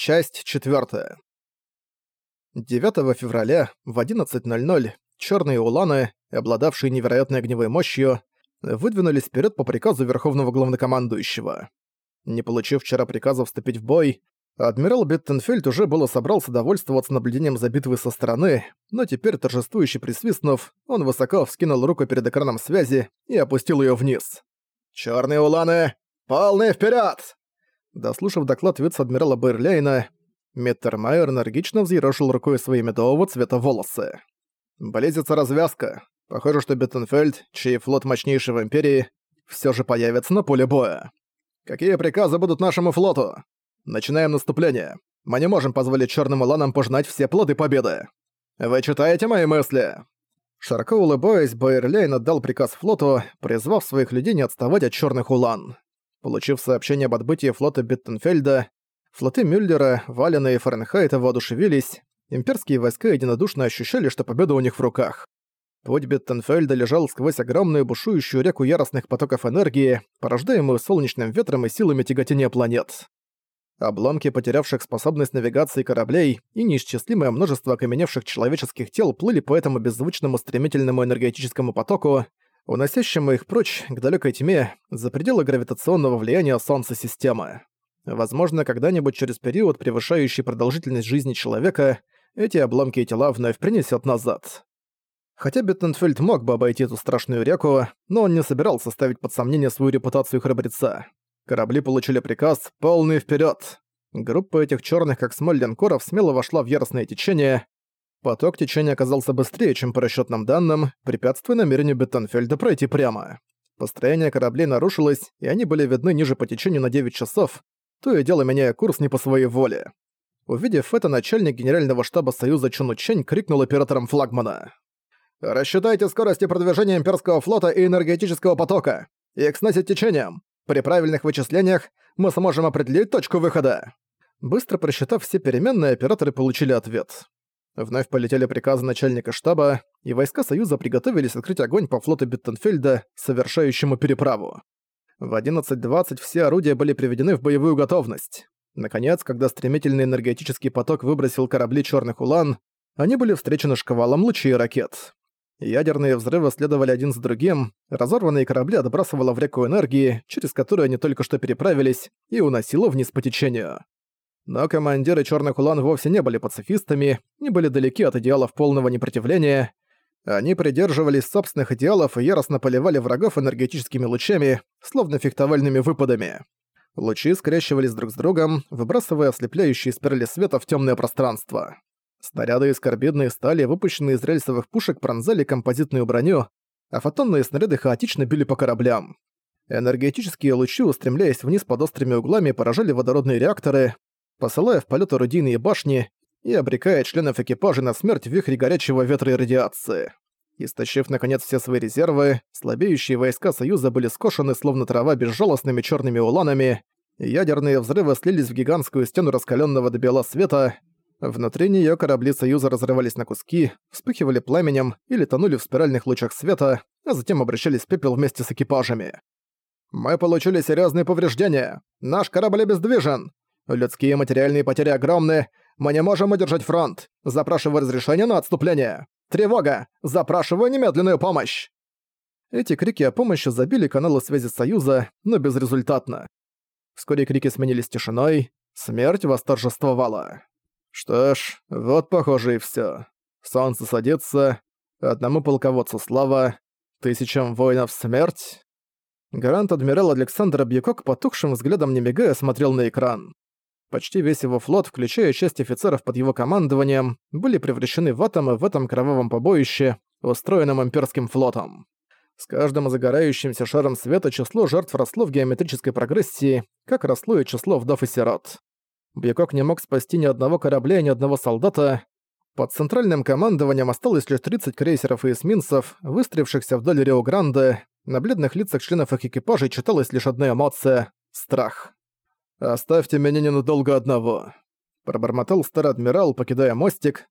Часть 4. 9 февраля в 11.00 черные уланы, обладавшие невероятной огневой мощью, выдвинулись вперед по приказу Верховного Главнокомандующего. Не получив вчера приказа вступить в бой, адмирал Биттенфельд уже было собрался довольствоваться наблюдением за битвой со стороны, но теперь, торжествующе присвистнув, он высоко вскинул руку перед экраном связи и опустил ее вниз. «Чёрные уланы! Полный вперед! Дослушав доклад вице-адмирала Бэйрляйна, Миттермайер энергично взъерошил рукой свои медового цвета волосы. Близится развязка. Похоже, что Биттенфельд, чей флот мощнейший в Империи, все же появится на поле боя. Какие приказы будут нашему флоту? Начинаем наступление. Мы не можем позволить черным уланам пожинать все плоды победы. Вы читаете мои мысли? Широко улыбаясь, Байерлейн отдал приказ флоту, призвав своих людей не отставать от черных улан. Получив сообщение об отбытии флота Биттенфельда, флоты Мюллера, Валена и Фаренхайта воодушевились, имперские войска единодушно ощущали, что победа у них в руках. Путь Биттенфельда лежал сквозь огромную бушующую реку яростных потоков энергии, порождаемую солнечным ветром и силами тяготения планет. Обломки потерявших способность навигации кораблей и неисчислимое множество окаменевших человеческих тел плыли по этому беззвучному стремительному энергетическому потоку, уносящему их прочь к далекой тьме за пределы гравитационного влияния Солнца системы. Возможно, когда-нибудь через период, превышающий продолжительность жизни человека, эти обломки и тела вновь принесет назад. Хотя Беттенфельд мог бы обойти эту страшную реку, но он не собирался ставить под сомнение свою репутацию храбреца. Корабли получили приказ «Полный вперед. Группа этих черных как смоль линкоров смело вошла в яростное течение, Поток течения оказался быстрее, чем по расчетным данным, препятствуя намерению Беттенфельда пройти прямо. Построение кораблей нарушилось, и они были видны ниже по течению на 9 часов, то и дело меняя курс не по своей воле. Увидев это, начальник генерального штаба Союза Чуну Чэнь крикнул операторам флагмана. «Рассчитайте скорости продвижения имперского флота и энергетического потока. Их сносит течением. При правильных вычислениях мы сможем определить точку выхода». Быстро просчитав все переменные, операторы получили ответ. Вновь полетели приказы начальника штаба, и войска Союза приготовились открыть огонь по флоту Биттенфельда, совершающему переправу. В 11.20 все орудия были приведены в боевую готовность. Наконец, когда стремительный энергетический поток выбросил корабли Черных Улан, они были встречены шквалом лучей ракет. Ядерные взрывы следовали один за другим, разорванные корабли отбрасывало в реку энергии, через которую они только что переправились, и уносило вниз по течению. Но командиры Черных Улан вовсе не были пацифистами, не были далеки от идеалов полного непротивления. Они придерживались собственных идеалов и яростно поливали врагов энергетическими лучами, словно фехтовальными выпадами. Лучи скрещивались друг с другом, выбрасывая ослепляющие спирали света в темное пространство. Снаряды из карбидной стали, выпущенные из рельсовых пушек, пронзали композитную броню, а фотонные снаряды хаотично били по кораблям. Энергетические лучи, устремляясь вниз под острыми углами, поражали водородные реакторы, посылая в полет орудийные башни и обрекая членов экипажа на смерть в вихре горячего ветра и радиации. Истощив, наконец, все свои резервы, слабеющие войска Союза были скошены, словно трава, безжалостными черными уланами, ядерные взрывы слились в гигантскую стену раскаленного до бела света, внутри нее корабли Союза разрывались на куски, вспыхивали пламенем или тонули в спиральных лучах света, а затем обращались в пепел вместе с экипажами. «Мы получили серьезные повреждения! Наш корабль обездвижен! Людские материальные потери огромны. Мы не можем удержать фронт. Запрашиваю разрешение на отступление. Тревога! Запрашиваю немедленную помощь!» Эти крики о помощи забили каналы связи Союза, но безрезультатно. Вскоре крики сменились тишиной, смерть восторжествовала. Что ж, вот похоже и всё. Солнце садится, одному полководцу слава, тысячам воинов смерть. Гарант-адмирал Александр Бьюкок потухшим взглядом не мигая смотрел на экран. Почти весь его флот, включая часть офицеров под его командованием, были превращены в атомы в этом кровавом побоище, устроенном имперским флотом. С каждым загорающимся шаром света число жертв росло в геометрической прогрессии, как росло и число вдов и сирот. Бьякок не мог спасти ни одного корабля, ни одного солдата. Под центральным командованием осталось лишь 30 крейсеров и эсминцев, выстроившихся вдоль Рио-Гранде. На бледных лицах членов их экипажей читалась лишь одна эмоция — страх. «Оставьте меня ненадолго одного», — пробормотал старый адмирал, покидая мостик.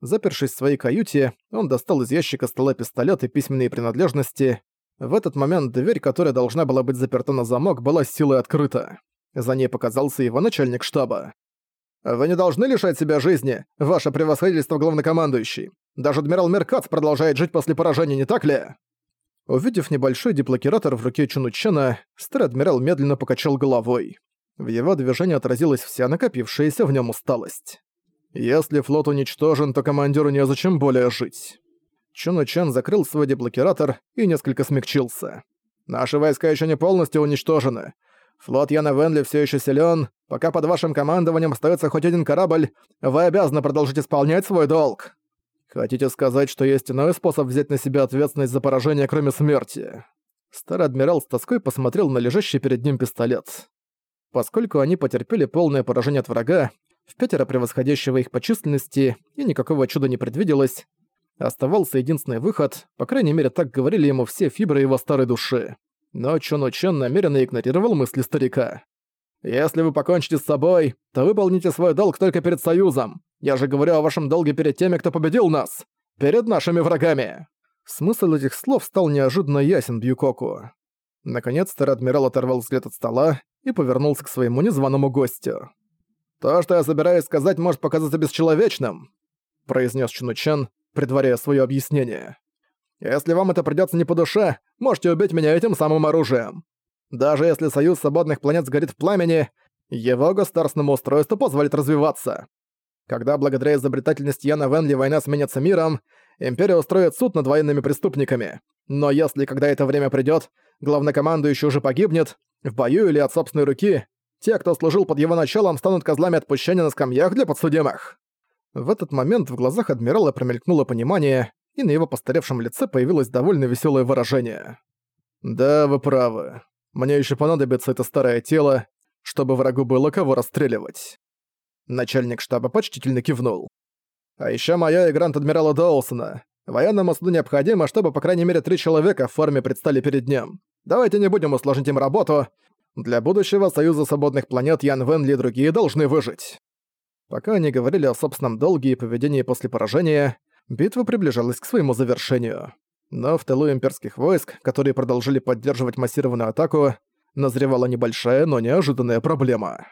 Запершись в своей каюте, он достал из ящика стола пистолет и письменные принадлежности. В этот момент дверь, которая должна была быть заперта на замок, была силой открыта. За ней показался его начальник штаба. «Вы не должны лишать себя жизни, ваше превосходительство главнокомандующий. Даже адмирал Меркац продолжает жить после поражения, не так ли?» Увидев небольшой диплокиратор в руке Чунучена, старый адмирал медленно покачал головой. В его движении отразилась вся накопившаяся в нем усталость. «Если флот уничтожен, то командиру незачем более жить». Чунучен закрыл свой деблокиратор и несколько смягчился. «Наши войска еще не полностью уничтожены. Флот Яна Венли все еще силен. Пока под вашим командованием остается хоть один корабль, вы обязаны продолжить исполнять свой долг». Хотите сказать, что есть иной способ взять на себя ответственность за поражение, кроме смерти? Старый адмирал с тоской посмотрел на лежащий перед ним пистолет. Поскольку они потерпели полное поражение от врага, в пятеро превосходящего их по численности, и никакого чуда не предвиделось, оставался единственный выход, по крайней мере так говорили ему все фибры его старой души. Но Чоно Чен намеренно игнорировал мысли старика. «Если вы покончите с собой, то выполните свой долг только перед Союзом. Я же говорю о вашем долге перед теми, кто победил нас. Перед нашими врагами». Смысл этих слов стал неожиданно ясен Бьюкоку. Наконец старый адмирал оторвал взгляд от стола и повернулся к своему незваному гостю. «То, что я собираюсь сказать, может показаться бесчеловечным», произнес Чунучен, предваряя свое объяснение. «Если вам это придется не по душе, можете убить меня этим самым оружием. Даже если союз свободных планет сгорит в пламени, его государственному устройству позволит развиваться. Когда благодаря изобретательности Яна Венли война сменится миром, Империя устроит суд над военными преступниками. Но если, когда это время придёт, главнокомандующий уже погибнет, в бою или от собственной руки, те, кто служил под его началом, станут козлами отпущения на скамьях для подсудимых. В этот момент в глазах адмирала промелькнуло понимание, и на его постаревшем лице появилось довольно веселое выражение. «Да, вы правы. Мне еще понадобится это старое тело, чтобы врагу было кого расстреливать». Начальник штаба почтительно кивнул. «А еще моя и грант адмирала Доусона. Военному суду необходимо, чтобы по крайней мере три человека в форме предстали перед ним. Давайте не будем усложнить им работу. Для будущего Союза Свободных Планет Ян Венли и другие должны выжить». Пока они говорили о собственном долге и поведении после поражения, битва приближалась к своему завершению. Но в тылу имперских войск, которые продолжили поддерживать массированную атаку, назревала небольшая, но неожиданная проблема.